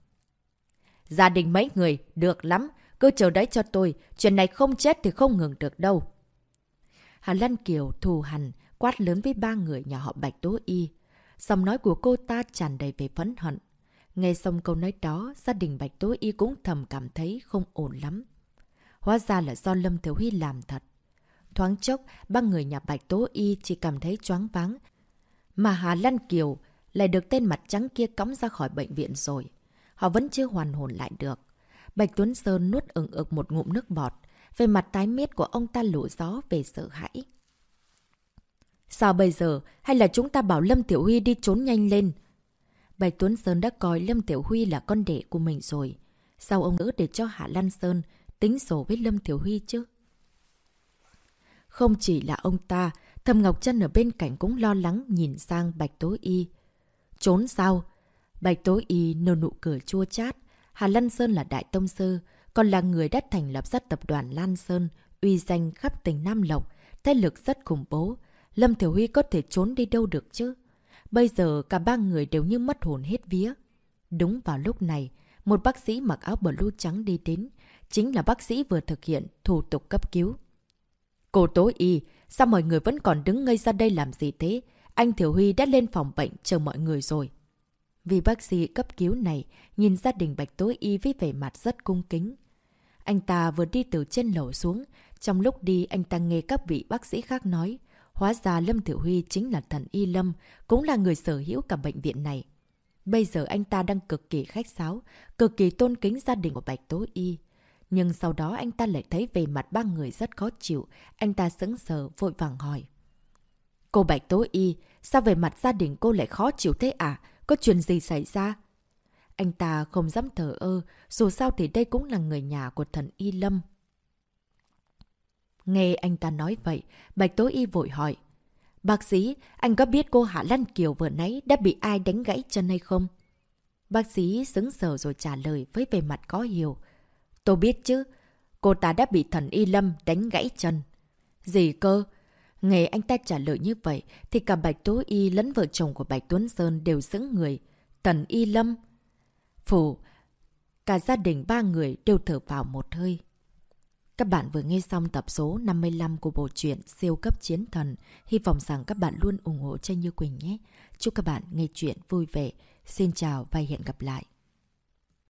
A: Gia đình mấy người, được lắm, cứ chờ đấy cho tôi, chuyện này không chết thì không ngừng được đâu. Hà Lan Kiều thù hằn, quát lớn với ba người nhà họ Bạch Tố Y. xong nói của cô ta tràn đầy về phẫn hận. Nghe xong câu nói đó, gia đình Bạch Tố Y cũng thầm cảm thấy không ổn lắm. Hóa ra là do Lâm Thiếu Huy làm thật. Thoáng chốc, ba người nhà Bạch Tố Y chỉ cảm thấy choáng váng. Mà Hà Lan Kiều lại được tên mặt trắng kia cõng ra khỏi bệnh viện rồi. Họ vẫn chưa hoàn hồn lại được. Bạch Tuấn Sơn nuốt ứng ực một ngụm nước bọt. về mặt tái miết của ông ta lộ gió về sợ hãi. Sao bây giờ? Hay là chúng ta bảo Lâm Tiểu Huy đi trốn nhanh lên? Bạch Tuấn Sơn đã coi Lâm Tiểu Huy là con đệ của mình rồi. Sao ông nữ để cho Hạ Lan Sơn tính sổ với Lâm Tiểu Huy chứ? Không chỉ là ông ta, Thầm Ngọc Trân ở bên cạnh cũng lo lắng nhìn sang Bạch Tố Y. Trốn sao? Bạch Tố Y nở nụ cười chua chát. Hà Lan Sơn là đại tông sư, còn là người đã thành lập rất tập đoàn Lan Sơn, uy danh khắp tỉnh Nam Lộc, thế lực rất khủng bố. Lâm Thiểu Huy có thể trốn đi đâu được chứ? Bây giờ cả ba người đều như mất hồn hết vía. Đúng vào lúc này, một bác sĩ mặc áo blue trắng đi đến, chính là bác sĩ vừa thực hiện thủ tục cấp cứu. Cô Tố Y, sao mọi người vẫn còn đứng ngây ra đây làm gì thế? Anh Thiểu Huy đã lên phòng bệnh chờ mọi người rồi. Vì bác sĩ cấp cứu này nhìn gia đình Bạch tối Y với vẻ mặt rất cung kính. Anh ta vừa đi từ trên lầu xuống, trong lúc đi anh ta nghe các vị bác sĩ khác nói, hóa ra Lâm Thiểu Huy chính là thần Y Lâm, cũng là người sở hữu cả bệnh viện này. Bây giờ anh ta đang cực kỳ khách sáo, cực kỳ tôn kính gia đình của Bạch tối Y. Nhưng sau đó anh ta lại thấy về mặt ba người rất khó chịu, anh ta sững sờ vội vàng hỏi. Cô Bạch Tố Y, sao về mặt gia đình cô lại khó chịu thế à? Có chuyện gì xảy ra? Anh ta không dám thở ơ, dù sao thì đây cũng là người nhà của thần Y Lâm. Nghe anh ta nói vậy, Bạch Tố Y vội hỏi. Bác sĩ, anh có biết cô Hạ Lan Kiều vừa nãy đã bị ai đánh gãy chân hay không? Bác sĩ xứng sở rồi trả lời với vẻ mặt có hiểu. Tôi biết chứ, cô ta đã bị thần Y Lâm đánh gãy chân. Gì cơ? Nghe anh ta trả lời như vậy, thì cả Bạch Tố Y lẫn vợ chồng của Bạch Tuấn Sơn đều sững người. Tần Y Lâm. Phủ. Cả gia đình ba người đều thở vào một hơi. Các bạn vừa nghe xong tập số 55 của bộ truyện Siêu cấp chiến thần. Hy vọng rằng các bạn luôn ủng hộ cho Như Quỳnh nhé. Chúc các bạn nghe chuyện vui vẻ. Xin chào và hẹn gặp lại.